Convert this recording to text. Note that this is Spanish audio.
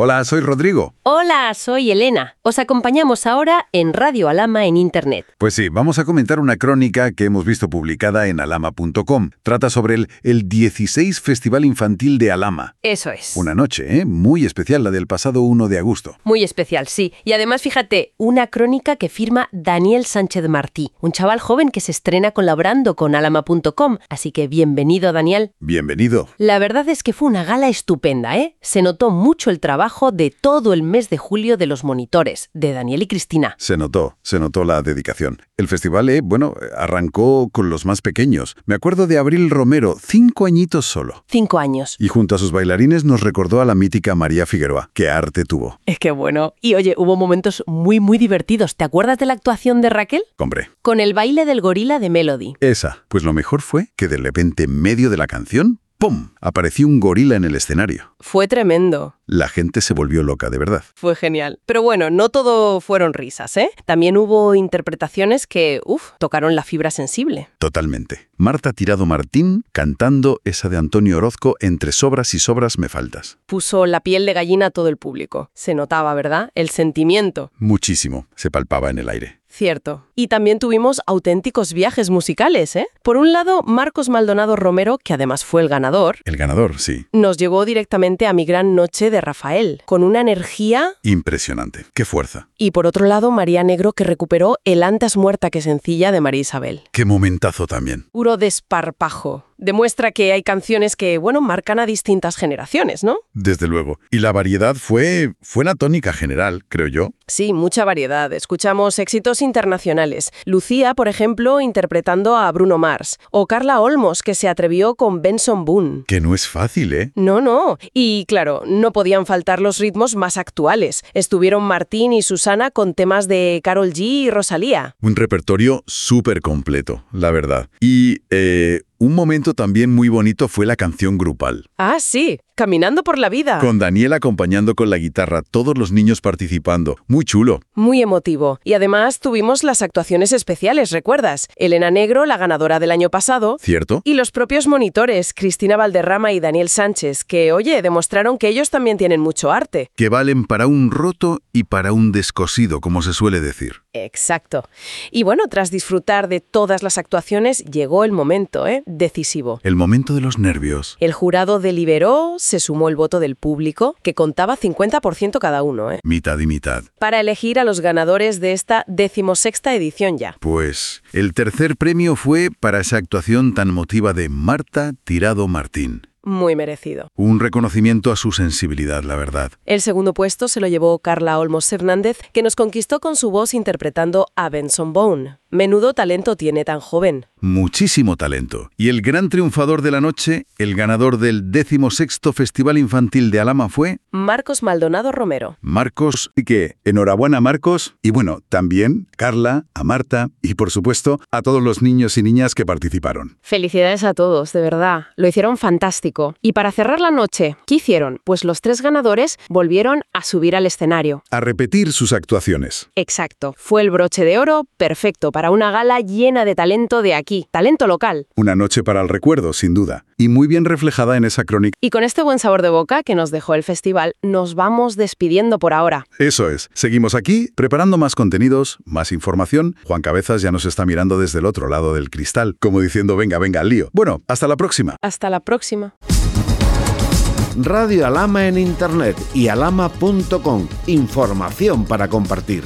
Hola, soy Rodrigo. Hola, soy Elena. Os acompañamos ahora en Radio Alama en Internet. Pues sí, vamos a comentar una crónica que hemos visto publicada en alama.com. Trata sobre el, el 16 Festival Infantil de Alama. Eso es. Una noche, ¿eh? Muy especial, la del pasado 1 de agosto. Muy especial, sí. Y además, fíjate, una crónica que firma Daniel Sánchez Martí, un chaval joven que se estrena colaborando con alama.com. Así que bienvenido, Daniel. Bienvenido. La verdad es que fue una gala estupenda, ¿eh? Se notó mucho el trabajo de todo el mes de julio de los monitores, de Daniel y Cristina. Se notó, se notó la dedicación. El festival, eh, bueno, arrancó con los más pequeños. Me acuerdo de Abril Romero, cinco añitos solo. Cinco años. Y junto a sus bailarines nos recordó a la mítica María Figueroa. ¡Qué arte tuvo! Es que bueno. Y oye, hubo momentos muy, muy divertidos. ¿Te acuerdas de la actuación de Raquel? Hombre. Con el baile del gorila de Melody. Esa. Pues lo mejor fue que de repente, en medio de la canción, ¡pum! apareció un gorila en el escenario. Fue tremendo. La gente se volvió loca, de verdad. Fue genial. Pero bueno, no todo fueron risas, ¿eh? También hubo interpretaciones que, uff, tocaron la fibra sensible. Totalmente. Marta Tirado Martín cantando esa de Antonio Orozco entre sobras y sobras me faltas. Puso la piel de gallina a todo el público. Se notaba, ¿verdad? El sentimiento. Muchísimo. Se palpaba en el aire. Cierto. Y también tuvimos auténticos viajes musicales, ¿eh? Por un lado, Marcos Maldonado Romero, que además fue el ganador. El ganador, sí. Nos llevó directamente a Mi Gran Noche de Rafael, con una energía... Impresionante. Qué fuerza. Y por otro lado, María Negro, que recuperó El Antas Muerta que Sencilla de María Isabel. Qué momentazo también. Puro desparpajo. Demuestra que hay canciones que, bueno, marcan a distintas generaciones, ¿no? Desde luego. Y la variedad fue, fue la tónica general, creo yo. Sí, mucha variedad. Escuchamos éxitos internacionales. Lucía, por ejemplo, interpretando a Bruno Mars. O Carla Olmos, que se atrevió con Benson Boone. Que no es fácil, ¿eh? No, no. Y claro, no podían faltar los ritmos más actuales. Estuvieron Martín y Susana con temas de Carol G y Rosalía. Un repertorio súper completo, la verdad. Y eh, un momento también muy bonito fue la canción grupal. Ah, sí, Caminando por la vida. Con Daniel acompañando con la guitarra, todos los niños participando. Muy chulo. Muy emotivo. Y además tuvimos las actuaciones especiales, ¿recuerdas? Elena Negro, la ganadora del año pasado. ¿Cierto? Y los propios monitores, Cristina Valderrama y Daniel Sánchez, que, oye, demostraron que ellos también tienen mucho arte. Que valen para un roto y para un descosido, como se suele decir. Exacto. Y bueno, tras disfrutar de todas las actuaciones, llegó el momento, ¿eh? Decisivo. El momento de los nervios. El jurado deliberó, se sumó el voto del público, que contaba 50% cada uno, ¿eh? Mitad y mitad. Para elegir a los ganadores de esta decimosexta edición ya. Pues el tercer premio fue para esa actuación tan motiva de Marta Tirado Martín. Muy merecido. Un reconocimiento a su sensibilidad, la verdad. El segundo puesto se lo llevó Carla Olmos Hernández, que nos conquistó con su voz interpretando a Benson Bone. Menudo talento tiene tan joven. Muchísimo talento. Y el gran triunfador de la noche, el ganador del decimosexto Festival Infantil de Alama fue... Marcos Maldonado Romero. Marcos, y que enhorabuena Marcos. Y bueno, también Carla, a Marta y por supuesto a todos los niños y niñas que participaron. Felicidades a todos, de verdad. Lo hicieron fantástico. Y para cerrar la noche, ¿qué hicieron? Pues los tres ganadores volvieron a subir al escenario. A repetir sus actuaciones. Exacto. Fue el broche de oro perfecto para una gala llena de talento de aquí, talento local. Una noche para el recuerdo, sin duda, y muy bien reflejada en esa crónica. Y con este buen sabor de boca que nos dejó el festival, nos vamos despidiendo por ahora. Eso es. Seguimos aquí preparando más contenidos, más información. Juan Cabezas ya nos está mirando desde el otro lado del cristal, como diciendo, venga, venga, al lío. Bueno, hasta la próxima. Hasta la próxima. Radio Alama en Internet y alama.com. Información para compartir.